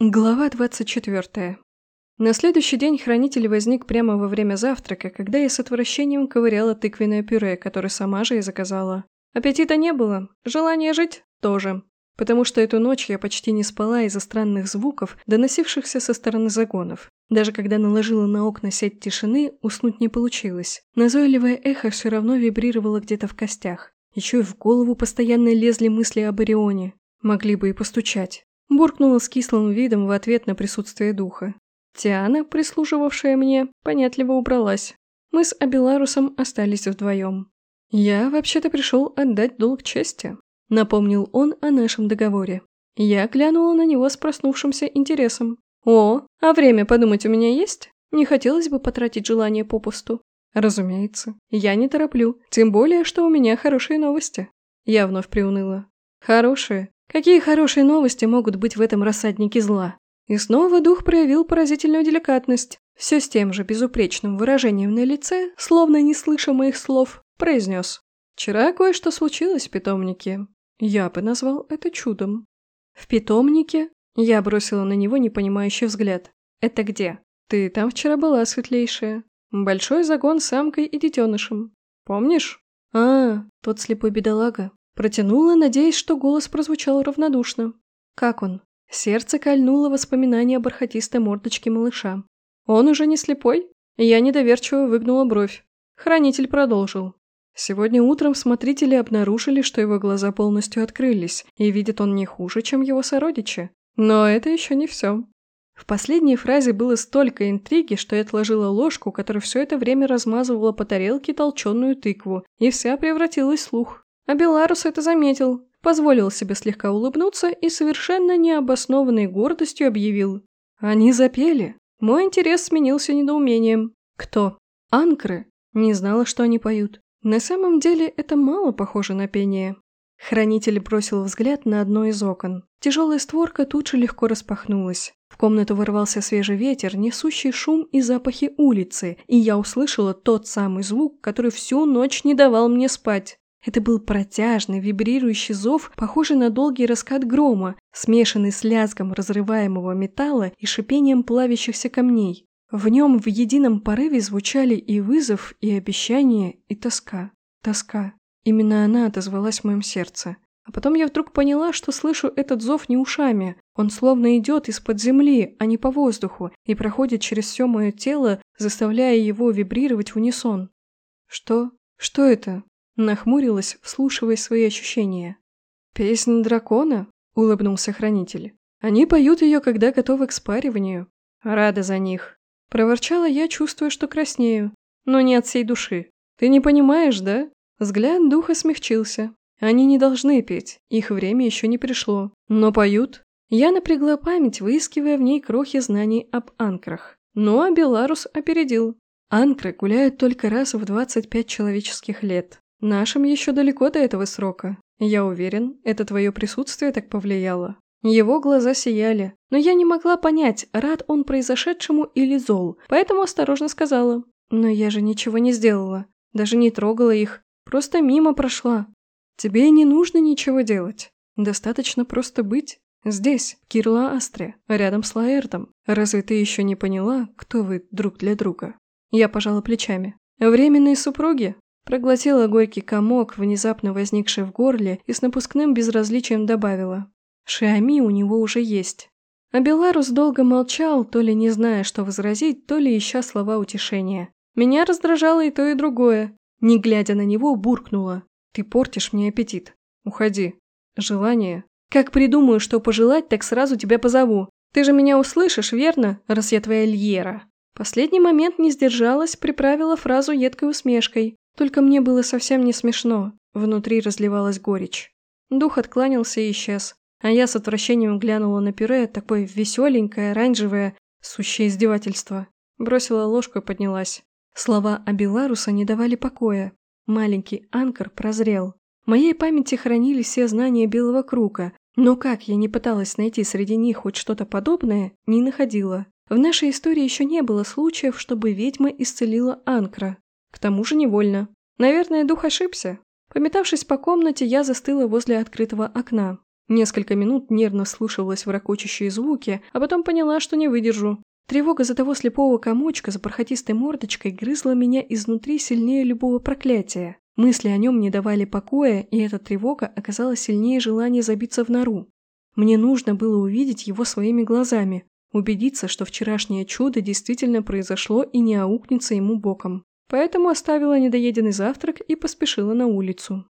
Глава 24. На следующий день хранитель возник прямо во время завтрака, когда я с отвращением ковыряла тыквенное пюре, которое сама же и заказала. Аппетита не было, желание жить тоже. Потому что эту ночь я почти не спала из-за странных звуков, доносившихся со стороны загонов. Даже когда наложила на окна сеть тишины, уснуть не получилось. Назойливое эхо все равно вибрировало где-то в костях. Еще и в голову постоянно лезли мысли об Орионе. Могли бы и постучать. Буркнула с кислым видом в ответ на присутствие духа. Тиана, прислуживавшая мне, понятливо убралась. Мы с Абеларусом остались вдвоем. «Я вообще-то пришел отдать долг чести», — напомнил он о нашем договоре. Я глянула на него с проснувшимся интересом. «О, а время подумать у меня есть? Не хотелось бы потратить желание попусту». «Разумеется. Я не тороплю. Тем более, что у меня хорошие новости». Я вновь приуныла. «Хорошие. Какие хорошие новости могут быть в этом рассаднике зла? И снова дух проявил поразительную деликатность. Все с тем же безупречным выражением на лице, словно не слыша моих слов, произнес. «Вчера кое-что случилось в питомнике. Я бы назвал это чудом». «В питомнике?» Я бросила на него непонимающий взгляд. «Это где?» «Ты там вчера была, светлейшая. Большой загон с самкой и детенышем. Помнишь?» «А, тот слепой бедолага. Протянула, надеясь, что голос прозвучал равнодушно. Как он? Сердце кольнуло воспоминание о бархатистой мордочке малыша. Он уже не слепой? Я недоверчиво выгнула бровь. Хранитель продолжил. Сегодня утром смотрители обнаружили, что его глаза полностью открылись, и видит он не хуже, чем его сородичи. Но это еще не все. В последней фразе было столько интриги, что я отложила ложку, которая все это время размазывала по тарелке толченую тыкву, и вся превратилась в слух. А Беларус это заметил, позволил себе слегка улыбнуться и совершенно необоснованной гордостью объявил. Они запели. Мой интерес сменился недоумением. Кто? Анкры. Не знала, что они поют. На самом деле это мало похоже на пение. Хранитель бросил взгляд на одно из окон. Тяжелая створка тут же легко распахнулась. В комнату ворвался свежий ветер, несущий шум и запахи улицы, и я услышала тот самый звук, который всю ночь не давал мне спать. Это был протяжный, вибрирующий зов, похожий на долгий раскат грома, смешанный с лязгом разрываемого металла и шипением плавящихся камней. В нем в едином порыве звучали и вызов, и обещание, и тоска. Тоска. Именно она отозвалась в моем сердце. А потом я вдруг поняла, что слышу этот зов не ушами. Он словно идет из-под земли, а не по воздуху, и проходит через все мое тело, заставляя его вибрировать в унисон. Что? Что это? Нахмурилась, вслушивая свои ощущения. «Песнь дракона?» – улыбнулся хранитель. «Они поют ее, когда готовы к спариванию. Рада за них». Проворчала я, чувствуя, что краснею. Но не от всей души. «Ты не понимаешь, да?» Взгляд духа смягчился. Они не должны петь, их время еще не пришло. Но поют. Я напрягла память, выискивая в ней крохи знаний об анкрах. Ну а Беларус опередил. Анкры гуляют только раз в 25 человеческих лет. Нашим еще далеко до этого срока. Я уверен, это твое присутствие так повлияло. Его глаза сияли, но я не могла понять, рад он произошедшему или зол, поэтому осторожно сказала. Но я же ничего не сделала, даже не трогала их, просто мимо прошла. Тебе не нужно ничего делать, достаточно просто быть. Здесь, в Кирла-Астре, рядом с Лаэртом. Разве ты еще не поняла, кто вы друг для друга? Я пожала плечами. Временные супруги? Проглотила горький комок, внезапно возникший в горле, и с напускным безразличием добавила. Шиами у него уже есть. А Беларус долго молчал, то ли не зная, что возразить, то ли ища слова утешения. Меня раздражало и то, и другое. Не глядя на него, буркнула. «Ты портишь мне аппетит. Уходи. Желание. Как придумаю, что пожелать, так сразу тебя позову. Ты же меня услышишь, верно, раз я твоя Льера?» Последний момент не сдержалась, приправила фразу едкой усмешкой. Только мне было совсем не смешно. Внутри разливалась горечь. Дух откланялся и исчез. А я с отвращением глянула на пюре, такое веселенькое, оранжевое, сущее издевательство. Бросила ложку и поднялась. Слова о Беларуса не давали покоя. Маленький анкор прозрел. В моей памяти хранились все знания Белого Круга, но как я не пыталась найти среди них хоть что-то подобное, не находила. В нашей истории еще не было случаев, чтобы ведьма исцелила анкра. К тому же невольно. Наверное, дух ошибся. Пометавшись по комнате, я застыла возле открытого окна. Несколько минут нервно слушалась в ракочущие звуки, а потом поняла, что не выдержу. Тревога за того слепого комочка с бархатистой мордочкой грызла меня изнутри сильнее любого проклятия. Мысли о нем не давали покоя, и эта тревога оказалась сильнее желания забиться в нору. Мне нужно было увидеть его своими глазами, убедиться, что вчерашнее чудо действительно произошло и не аукнется ему боком. Поэтому оставила недоеденный завтрак и поспешила на улицу.